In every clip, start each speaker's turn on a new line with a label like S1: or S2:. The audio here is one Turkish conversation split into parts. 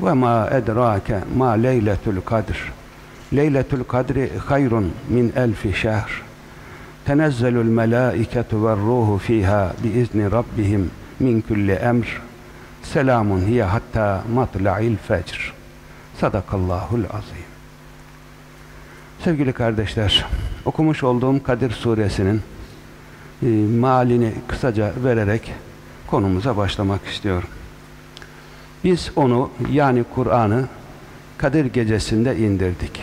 S1: ve ma edrake ma leyletül kadr. Leyletül kadri hayrun min elfi şehr. Tenezzelül melâiketu ve ruhu fiha biizni rabbihim min kulli emr. Selamun hiye hatta matla'il fecr. Sadakallahul azim. Sevgili kardeşler, okumuş olduğum Kadir suresinin e, malini kısaca vererek konumuza başlamak istiyorum. Biz onu yani Kur'an'ı Kadir gecesinde indirdik.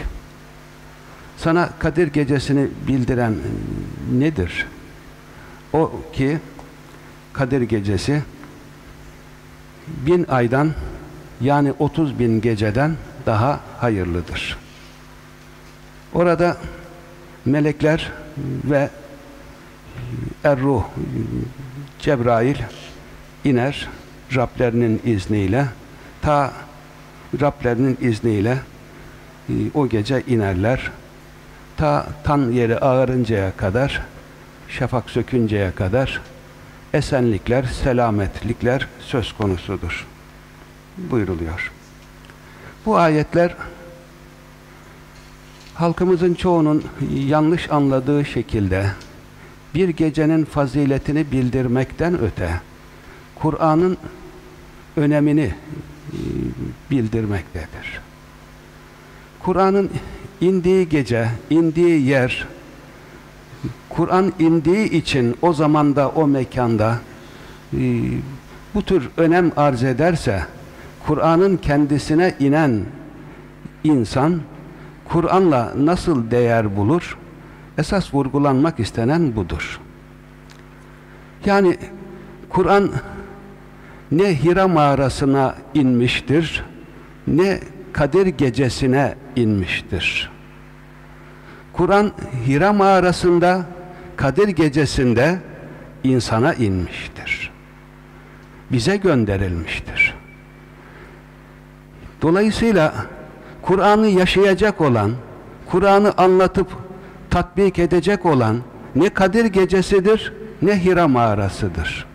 S1: Sana Kadir gecesini bildiren nedir? O ki Kadir gecesi bin aydan yani 30 bin geceden daha hayırlıdır. Orada melekler ve Erruh Cebrail iner Rablerinin izniyle ta Rablerinin izniyle e, o gece inerler. Ta tan yeri ağarıncaya kadar şafak sökünceye kadar esenlikler, selametlikler söz konusudur buyuruluyor. Bu ayetler halkımızın çoğunun yanlış anladığı şekilde bir gecenin faziletini bildirmekten öte Kur'an'ın önemini e, bildirmektedir. Kur'an'ın indiği gece, indiği yer, Kur'an indiği için o zamanda, o mekanda e, bu tür önem arz ederse Kur'an'ın kendisine inen insan Kur'an'la nasıl değer bulur? Esas vurgulanmak istenen budur. Yani Kur'an ne Hira mağarasına inmiştir, ne Kadir gecesine inmiştir. Kur'an Hira mağarasında, Kadir gecesinde insana inmiştir. Bize gönderilmiştir. Dolayısıyla Kur'an'ı yaşayacak olan, Kur'an'ı anlatıp tatbik edecek olan ne Kadir gecesidir ne Hira mağarasıdır.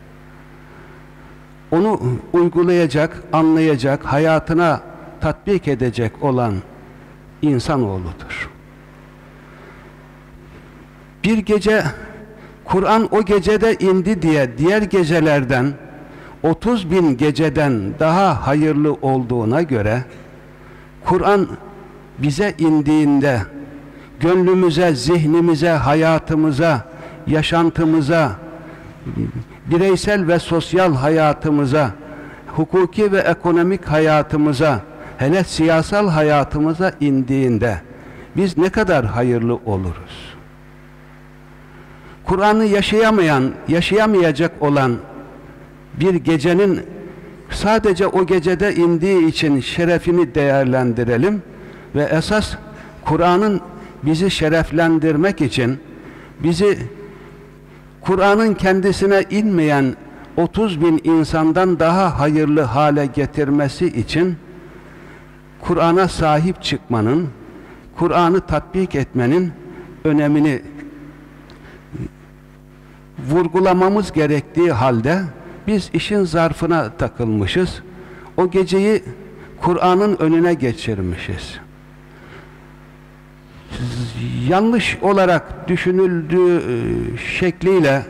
S1: Onu uygulayacak, anlayacak, hayatına tatbik edecek olan insanoğludur. Bir gece Kur'an o gecede indi diye diğer gecelerden 30 bin geceden daha hayırlı olduğuna göre Kur'an bize indiğinde gönlümüze, zihnimize, hayatımıza, yaşantımıza, bireysel ve sosyal hayatımıza, hukuki ve ekonomik hayatımıza, hele siyasal hayatımıza indiğinde biz ne kadar hayırlı oluruz? Kur'an'ı yaşayamayan, yaşayamayacak olan bir gecenin sadece o gecede indiği için şerefini değerlendirelim ve esas Kur'an'ın bizi şereflendirmek için bizi Kur'an'ın kendisine inmeyen 30 bin insandan daha hayırlı hale getirmesi için Kur'an'a sahip çıkmanın, Kur'an'ı tatbik etmenin önemini vurgulamamız gerektiği halde biz işin zarfına takılmışız. O geceyi Kur'an'ın önüne geçirmişiz. Yanlış olarak düşünüldüğü şekliyle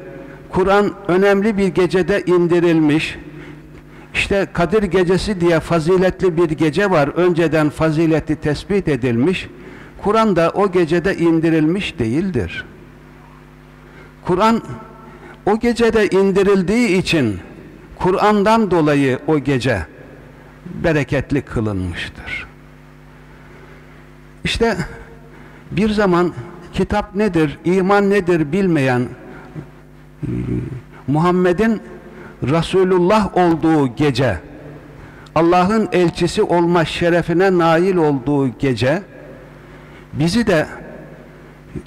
S1: Kur'an önemli bir gecede indirilmiş. İşte Kadir Gecesi diye faziletli bir gece var. Önceden fazileti tespit edilmiş. Kur'an da o gecede indirilmiş değildir. Kur'an o gecede indirildiği için Kur'an'dan dolayı o gece bereketli kılınmıştır. İşte bir zaman kitap nedir, iman nedir bilmeyen e, Muhammed'in Resulullah olduğu gece Allah'ın elçisi olma şerefine nail olduğu gece bizi de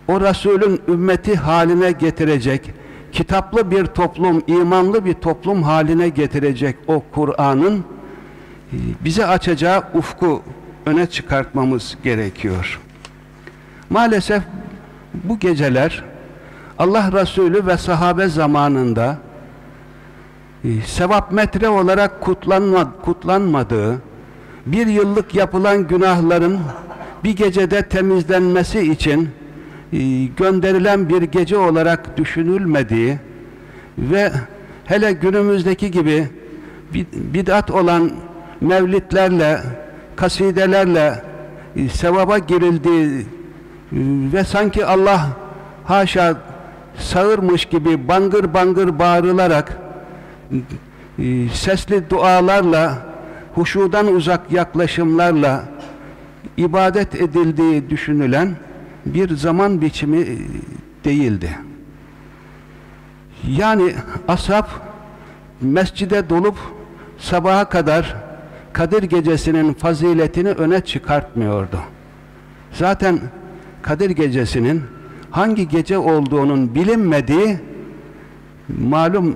S1: o Resulün ümmeti haline getirecek kitaplı bir toplum, imanlı bir toplum haline getirecek o Kur'an'ın e, bize açacağı ufku öne çıkartmamız gerekiyor. Maalesef bu geceler Allah Resulü ve sahabe zamanında e, sevap metre olarak kutlanma, kutlanmadığı, bir yıllık yapılan günahların bir gecede temizlenmesi için e, gönderilen bir gece olarak düşünülmediği ve hele günümüzdeki gibi bid'at olan mevlitlerle, kasidelerle e, sevaba girildiği ve sanki Allah haşa sağırmış gibi bangır bangır bağırılarak e, sesli dualarla huşudan uzak yaklaşımlarla ibadet edildiği düşünülen bir zaman biçimi e, değildi. Yani ashab mescide dolup sabaha kadar Kadir gecesinin faziletini öne çıkartmıyordu. Zaten Kadir gecesinin hangi gece olduğunun bilinmediği malum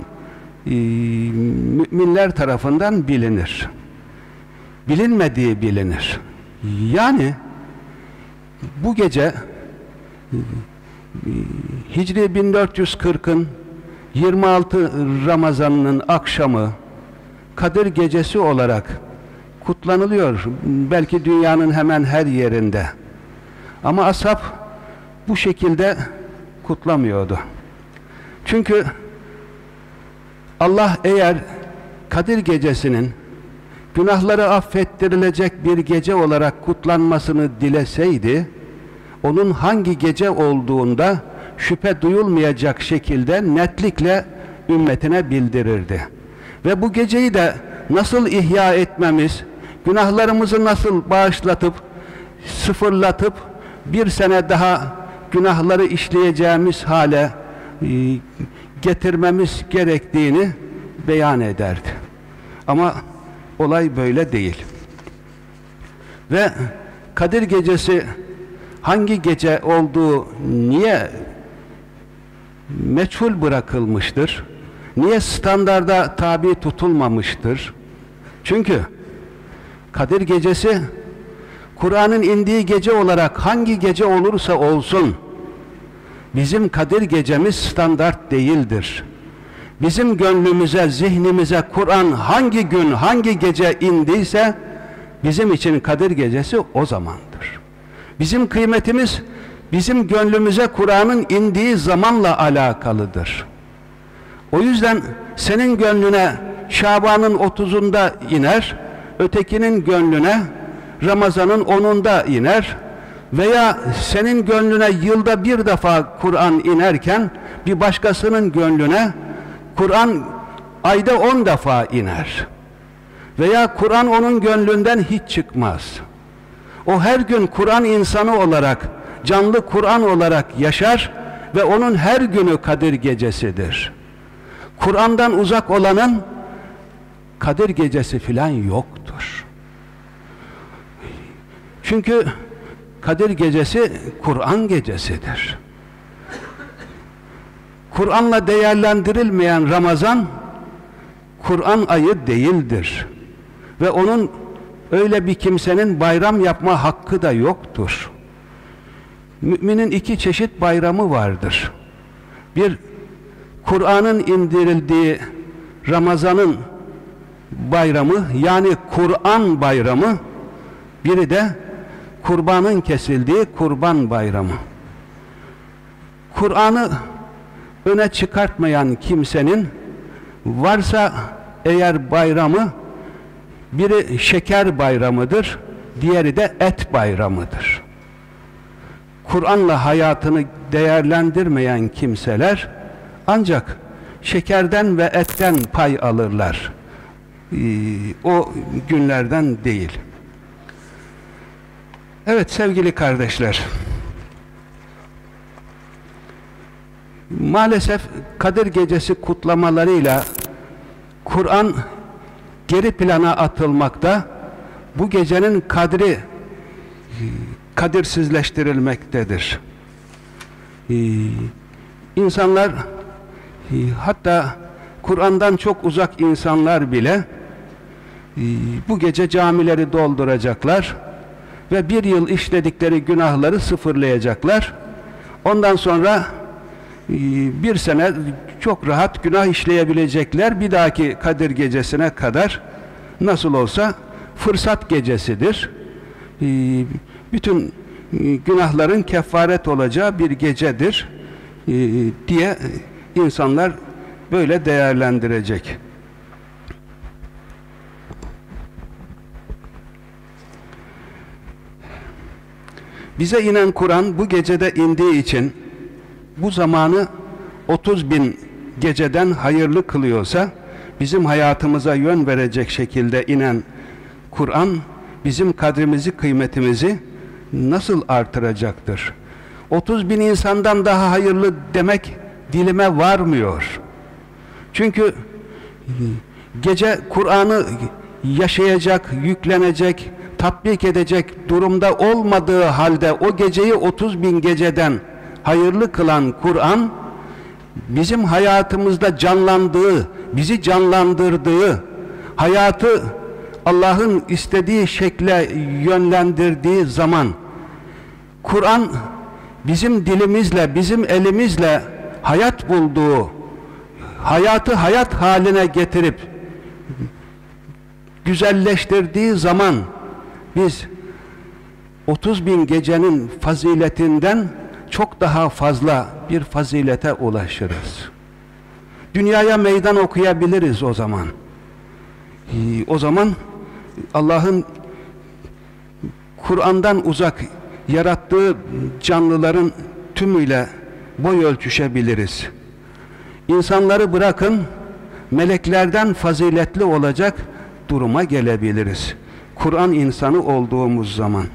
S1: e, müminler tarafından bilinir. Bilinmediği bilinir. Yani bu gece e, Hicri 1440'ın 26 Ramazan'ın akşamı Kadir gecesi olarak kutlanılıyor. Belki dünyanın hemen her yerinde. Ama ashab bu şekilde kutlamıyordu. Çünkü Allah eğer Kadir gecesinin günahları affettirilecek bir gece olarak kutlanmasını dileseydi, onun hangi gece olduğunda şüphe duyulmayacak şekilde netlikle ümmetine bildirirdi. Ve bu geceyi de nasıl ihya etmemiz, günahlarımızı nasıl bağışlatıp, sıfırlatıp, bir sene daha günahları işleyeceğimiz hale e, getirmemiz gerektiğini beyan ederdi. Ama olay böyle değil. Ve Kadir Gecesi hangi gece olduğu niye meçhul bırakılmıştır? Niye standarda tabi tutulmamıştır? Çünkü Kadir Gecesi Kur'an'ın indiği gece olarak hangi gece olursa olsun bizim Kadir gecemiz standart değildir. Bizim gönlümüze, zihnimize Kur'an hangi gün, hangi gece indiyse bizim için Kadir gecesi o zamandır. Bizim kıymetimiz bizim gönlümüze Kur'an'ın indiği zamanla alakalıdır. O yüzden senin gönlüne Şaban'ın 30'unda iner, ötekinin gönlüne Ramazan'ın 10'unda iner veya senin gönlüne yılda bir defa Kur'an inerken bir başkasının gönlüne Kur'an ayda 10 defa iner. Veya Kur'an onun gönlünden hiç çıkmaz. O her gün Kur'an insanı olarak, canlı Kur'an olarak yaşar ve onun her günü Kadir gecesidir. Kur'an'dan uzak olanın Kadir gecesi filan yoktur. Çünkü Kadir gecesi Kur'an gecesidir. Kur'an'la değerlendirilmeyen Ramazan Kur'an ayı değildir. Ve onun öyle bir kimsenin bayram yapma hakkı da yoktur. Müminin iki çeşit bayramı vardır. Bir Kur'an'ın indirildiği Ramazan'ın bayramı yani Kur'an bayramı biri de kurbanın kesildiği kurban bayramı. Kur'an'ı öne çıkartmayan kimsenin varsa eğer bayramı Biri şeker bayramıdır, diğeri de et bayramıdır. Kur'an'la hayatını değerlendirmeyen kimseler ancak şekerden ve etten pay alırlar. Ee, o günlerden değil. Evet sevgili kardeşler. Maalesef Kadir Gecesi kutlamalarıyla Kur'an geri plana atılmakta. Bu gecenin kadri kadirsizleştirilmektedir. Ee, insanlar e, hatta Kur'an'dan çok uzak insanlar bile e, bu gece camileri dolduracaklar ve bir yıl işledikleri günahları sıfırlayacaklar. Ondan sonra e, bir sene çok rahat günah işleyebilecekler. Bir dahaki Kadir gecesine kadar nasıl olsa fırsat gecesidir. E, bütün e, günahların kefaret olacağı bir gecedir diye insanlar böyle değerlendirecek. Bize inen Kur'an bu gecede indiği için bu zamanı 30 bin geceden hayırlı kılıyorsa bizim hayatımıza yön verecek şekilde inen Kur'an bizim kadrimizi, kıymetimizi nasıl artıracaktır? 30 bin insandan daha hayırlı demek dilime varmıyor. Çünkü gece Kur'an'ı yaşayacak, yüklenecek, tatbik edecek durumda olmadığı halde o geceyi 30 bin geceden hayırlı kılan Kur'an bizim hayatımızda canlandığı, bizi canlandırdığı, hayatı Allah'ın istediği şekle yönlendirdiği zaman Kur'an bizim dilimizle, bizim elimizle hayat bulduğu, hayatı hayat haline getirip güzelleştirdiği zaman biz 30 bin gecenin faziletinden çok daha fazla bir fazilete ulaşırız. Dünyaya meydan okuyabiliriz o zaman. Ee, o zaman Allah'ın Kur'an'dan uzak yarattığı canlıların tümüyle boy ölçüşebiliriz. İnsanları bırakın meleklerden faziletli olacak duruma gelebiliriz. Kur'an insanı olduğumuz zaman.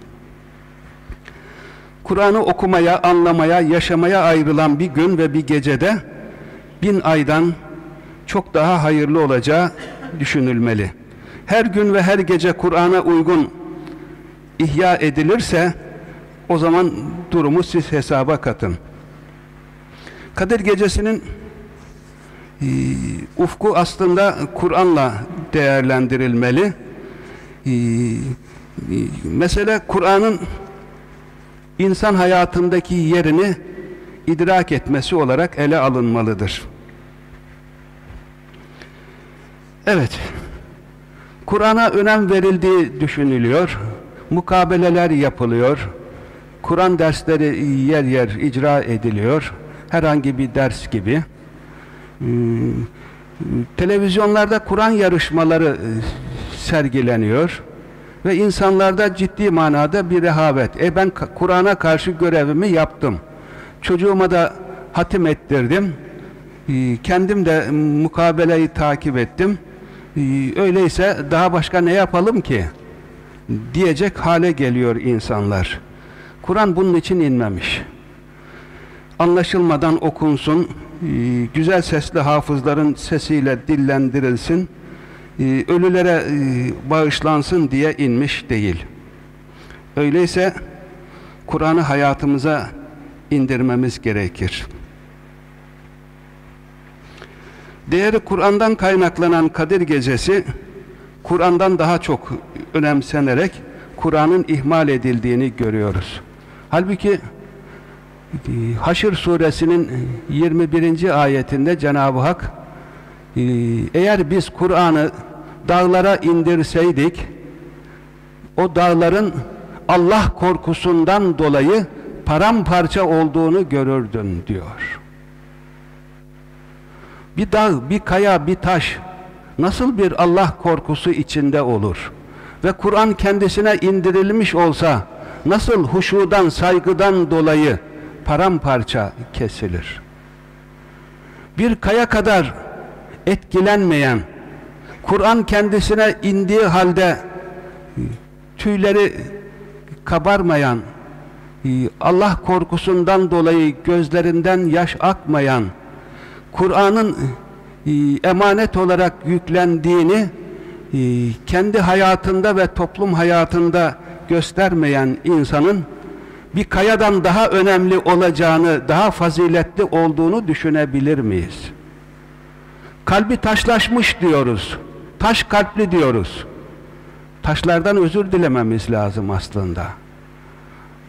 S1: Kur'an'ı okumaya, anlamaya, yaşamaya ayrılan bir gün ve bir gecede bin aydan çok daha hayırlı olacağı düşünülmeli. Her gün ve her gece Kur'an'a uygun ihya edilirse o zaman durumu siz hesaba katın. Kadir gecesinin e, ufku aslında Kur'an'la değerlendirilmeli. E, e, mesela Kur'an'ın insan hayatındaki yerini idrak etmesi olarak ele alınmalıdır. Evet, Kur'an'a önem verildiği düşünülüyor, mukabeleler yapılıyor, Kur'an dersleri yer yer icra ediliyor, herhangi bir ders gibi. Ee, televizyonlarda Kur'an yarışmaları sergileniyor ve insanlarda ciddi manada bir rehavet. E ben Kur'an'a karşı görevimi yaptım. Çocuğuma da hatim ettirdim. Kendim de mukabeleyi takip ettim. Öyleyse daha başka ne yapalım ki? diyecek hale geliyor insanlar. Kur'an bunun için inmemiş. Anlaşılmadan okunsun, güzel sesli hafızların sesiyle dillendirilsin, e, ölülere e, bağışlansın diye inmiş değil. Öyleyse Kur'an'ı hayatımıza indirmemiz gerekir. Değeri Kur'an'dan kaynaklanan Kadir Gecesi Kur'an'dan daha çok önemsenerek Kur'an'ın ihmal edildiğini görüyoruz. Halbuki e, Haşr suresinin 21. ayetinde Cenab-ı Hak eğer biz Kur'an'ı dağlara indirseydik o dağların Allah korkusundan dolayı paramparça olduğunu görürdün diyor. Bir dağ, bir kaya, bir taş nasıl bir Allah korkusu içinde olur? Ve Kur'an kendisine indirilmiş olsa nasıl huşudan, saygıdan dolayı paramparça kesilir? Bir kaya kadar etkilenmeyen, Kur'an kendisine indiği halde tüyleri kabarmayan, Allah korkusundan dolayı gözlerinden yaş akmayan, Kur'an'ın emanet olarak yüklendiğini kendi hayatında ve toplum hayatında göstermeyen insanın bir kayadan daha önemli olacağını, daha faziletli olduğunu düşünebilir miyiz? Kalbi taşlaşmış diyoruz. Taş kalpli diyoruz. Taşlardan özür dilememiz lazım aslında.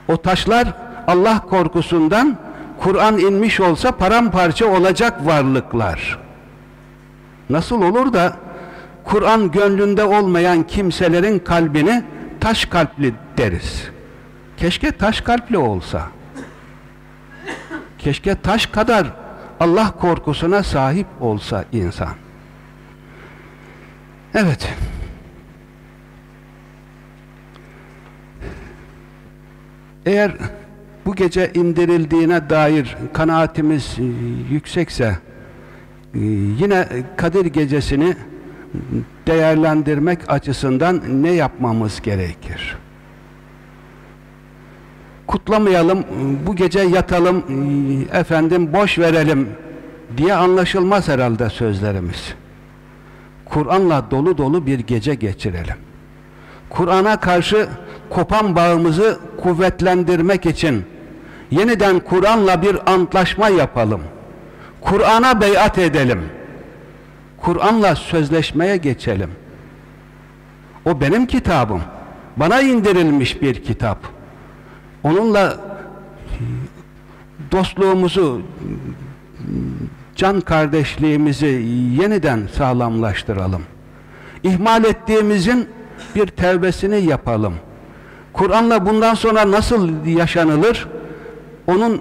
S1: O taşlar Allah korkusundan Kur'an inmiş olsa paramparça olacak varlıklar. Nasıl olur da Kur'an gönlünde olmayan kimselerin kalbini taş kalpli deriz. Keşke taş kalpli olsa. Keşke taş kadar Allah korkusuna sahip olsa insan. Evet. Eğer bu gece indirildiğine dair kanaatimiz e, yüksekse e, yine Kadir gecesini değerlendirmek açısından ne yapmamız gerekir? Kutlamayalım, bu gece yatalım, e, efendim boş verelim diye anlaşılmaz herhalde sözlerimiz. Kur'an'la dolu dolu bir gece geçirelim. Kur'an'a karşı kopan bağımızı kuvvetlendirmek için yeniden Kur'an'la bir antlaşma yapalım. Kur'an'a beyat edelim. Kur'an'la sözleşmeye geçelim. O benim kitabım. Bana indirilmiş bir kitap. Onunla dostluğumuzu, can kardeşliğimizi yeniden sağlamlaştıralım. İhmal ettiğimizin bir tevbesini yapalım. Kur'an'la bundan sonra nasıl yaşanılır? Onun e,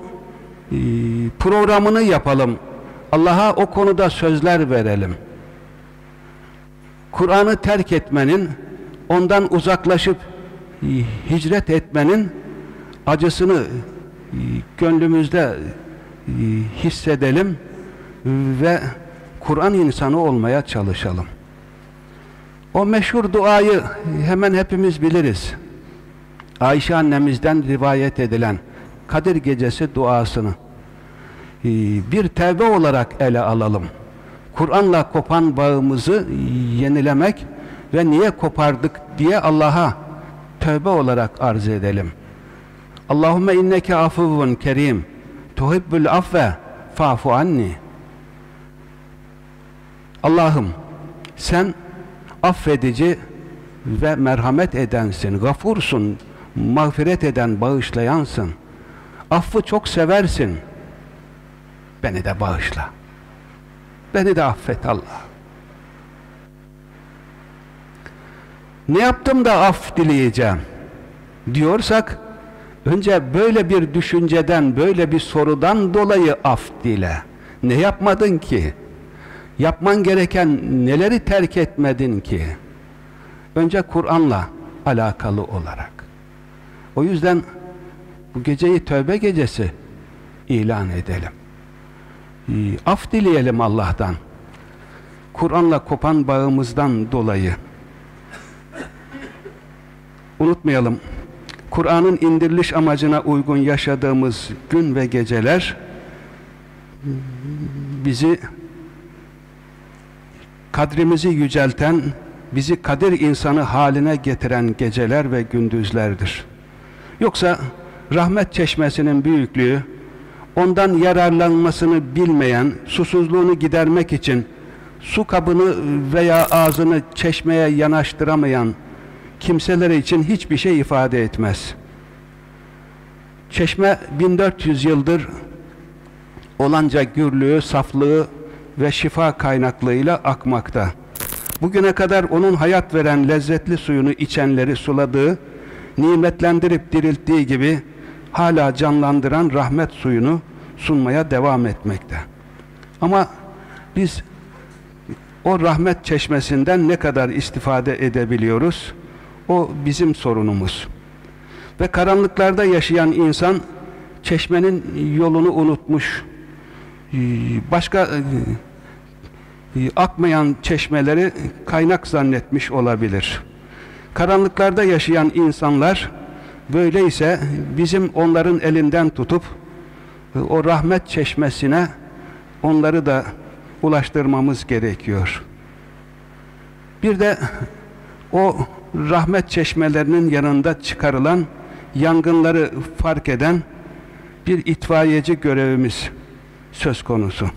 S1: programını yapalım. Allah'a o konuda sözler verelim. Kur'an'ı terk etmenin, ondan uzaklaşıp e, hicret etmenin acısını e, gönlümüzde hissedelim ve Kur'an insanı olmaya çalışalım. O meşhur duayı hemen hepimiz biliriz. Ayşe annemizden rivayet edilen Kadir Gecesi duasını ee, bir tevbe olarak ele alalım. Kur'an'la kopan bağımızı yenilemek ve niye kopardık diye Allah'a tövbe olarak arz edelim. Allahümme inneke afuvun kerim tuhibbul affe fa'fu anni Allah'ım sen affedici ve merhamet edensin, gafursun, mağfiret eden, bağışlayansın. Affı çok seversin. Beni de bağışla. Beni de affet Allah. Ne yaptım da af dileyeceğim? Diyorsak, önce böyle bir düşünceden, böyle bir sorudan dolayı af dile. Ne yapmadın ki? Yapman gereken neleri terk etmedin ki? Önce Kur'an'la alakalı olarak. O yüzden bu geceyi tövbe gecesi ilan edelim. Ee, af dileyelim Allah'tan. Kur'an'la kopan bağımızdan dolayı. Unutmayalım. Kur'an'ın indiriliş amacına uygun yaşadığımız gün ve geceler bizi kadrimizi yücelten, bizi kadir insanı haline getiren geceler ve gündüzlerdir. Yoksa rahmet çeşmesinin büyüklüğü, ondan yararlanmasını bilmeyen, susuzluğunu gidermek için su kabını veya ağzını çeşmeye yanaştıramayan kimseler için hiçbir şey ifade etmez. Çeşme 1400 yıldır olanca gürlüğü, saflığı ve şifa kaynaklığıyla akmakta. Bugüne kadar onun hayat veren lezzetli suyunu içenleri suladığı, nimetlendirip dirilttiği gibi hala canlandıran rahmet suyunu sunmaya devam etmekte. Ama biz o rahmet çeşmesinden ne kadar istifade edebiliyoruz? O bizim sorunumuz. Ve karanlıklarda yaşayan insan çeşmenin yolunu unutmuş. Başka akmayan çeşmeleri kaynak zannetmiş olabilir. Karanlıklarda yaşayan insanlar böyleyse bizim onların elinden tutup e, o rahmet çeşmesine onları da ulaştırmamız gerekiyor. Bir de o rahmet çeşmelerinin yanında çıkarılan yangınları fark eden bir itfaiyeci görevimiz söz konusu.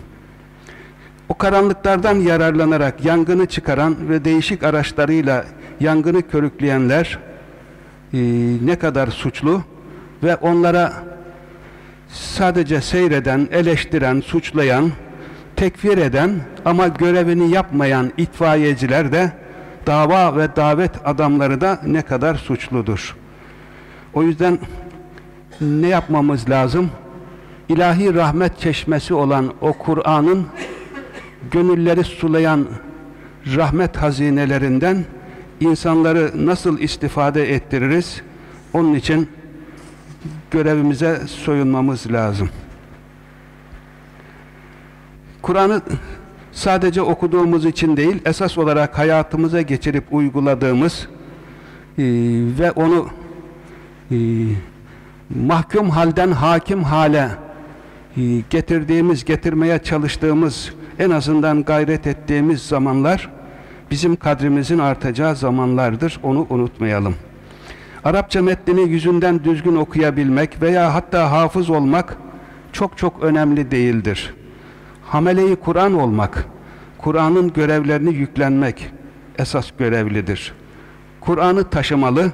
S1: O karanlıklardan yararlanarak yangını çıkaran ve değişik araçlarıyla yangını körükleyenler e, ne kadar suçlu ve onlara sadece seyreden, eleştiren, suçlayan, tekfir eden ama görevini yapmayan itfaiyeciler de dava ve davet adamları da ne kadar suçludur. O yüzden ne yapmamız lazım? İlahi rahmet çeşmesi olan o Kur'an'ın gönülleri sulayan rahmet hazinelerinden insanları nasıl istifade ettiririz? Onun için görevimize soyunmamız lazım. Kur'an'ı sadece okuduğumuz için değil, esas olarak hayatımıza geçirip uyguladığımız e, ve onu e, mahkum halden hakim hale e, getirdiğimiz, getirmeye çalıştığımız, en azından gayret ettiğimiz zamanlar bizim kadrimizin artacağı zamanlardır. Onu unutmayalım. Arapça metnini yüzünden düzgün okuyabilmek veya hatta hafız olmak çok çok önemli değildir. Hameleyi Kur'an olmak, Kur'an'ın görevlerini yüklenmek esas görevlidir. Kur'an'ı taşımalı,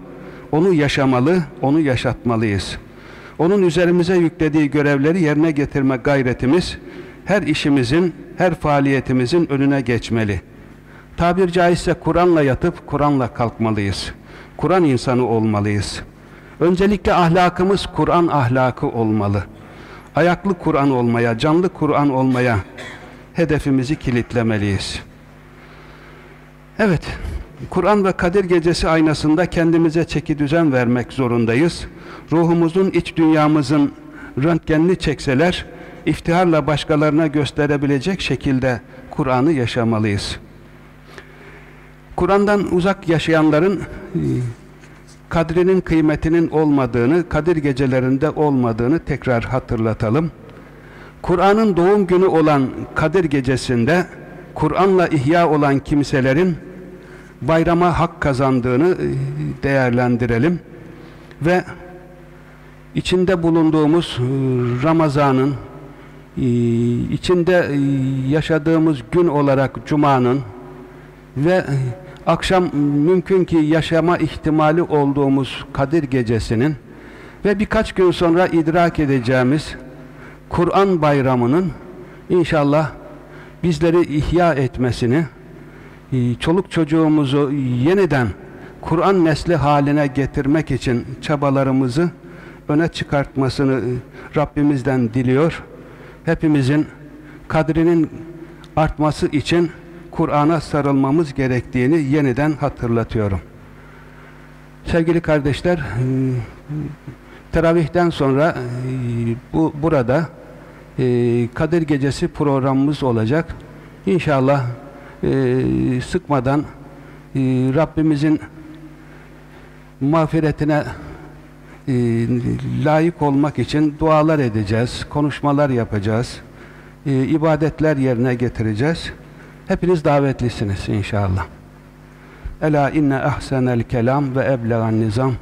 S1: onu yaşamalı, onu yaşatmalıyız. Onun üzerimize yüklediği görevleri yerine getirme gayretimiz her işimizin, her faaliyetimizin önüne geçmeli. Tabir caizse Kur'an'la yatıp Kur'an'la kalkmalıyız. Kur'an insanı olmalıyız. Öncelikle ahlakımız Kur'an ahlakı olmalı. Ayaklı Kur'an olmaya, canlı Kur'an olmaya hedefimizi kilitlemeliyiz. Evet, Kur'an ve Kadir Gecesi aynasında kendimize çeki düzen vermek zorundayız. Ruhumuzun, iç dünyamızın röntgenini çekseler, iftiharla başkalarına gösterebilecek şekilde Kur'an'ı yaşamalıyız. Kur'an'dan uzak yaşayanların e, kadrinin kıymetinin olmadığını, Kadir gecelerinde olmadığını tekrar hatırlatalım. Kur'an'ın doğum günü olan Kadir gecesinde Kur'an'la ihya olan kimselerin bayrama hak kazandığını e, değerlendirelim ve içinde bulunduğumuz e, Ramazan'ın içinde yaşadığımız gün olarak Cuma'nın ve akşam mümkün ki yaşama ihtimali olduğumuz Kadir Gecesi'nin ve birkaç gün sonra idrak edeceğimiz Kur'an Bayramı'nın inşallah bizleri ihya etmesini, e, çoluk çocuğumuzu yeniden Kur'an nesli haline getirmek için çabalarımızı öne çıkartmasını e, Rabbimizden diliyor. Hepimizin kadrinin artması için Kur'an'a sarılmamız gerektiğini yeniden hatırlatıyorum. Sevgili kardeşler, e, teravihten sonra e, bu burada e, Kadir Gecesi programımız olacak. İnşallah sıkmadan Rabbimizin mağfiretine layık olmak için dualar edeceğiz, konuşmalar yapacağız, ibadetler yerine getireceğiz. Hepiniz davetlisiniz inşallah. Ela inne ahsenel kelam ve eblegan nizam.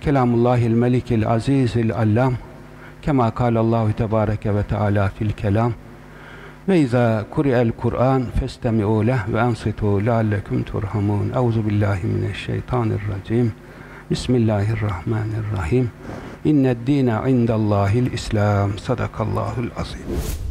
S1: Kelamullahil melikil azizil allam. Kema kâlallahu tebâreke ve teâlâ fil kelam. Ve izâ kuri'el Kur'an festemi'û leh ve ansitû leallekum turhamun. Euzu billahi mineşşeytanirracim. Bismillahirrahmanirrahim. İnned dîne indallâhil İslam. Sadakallâhul azim.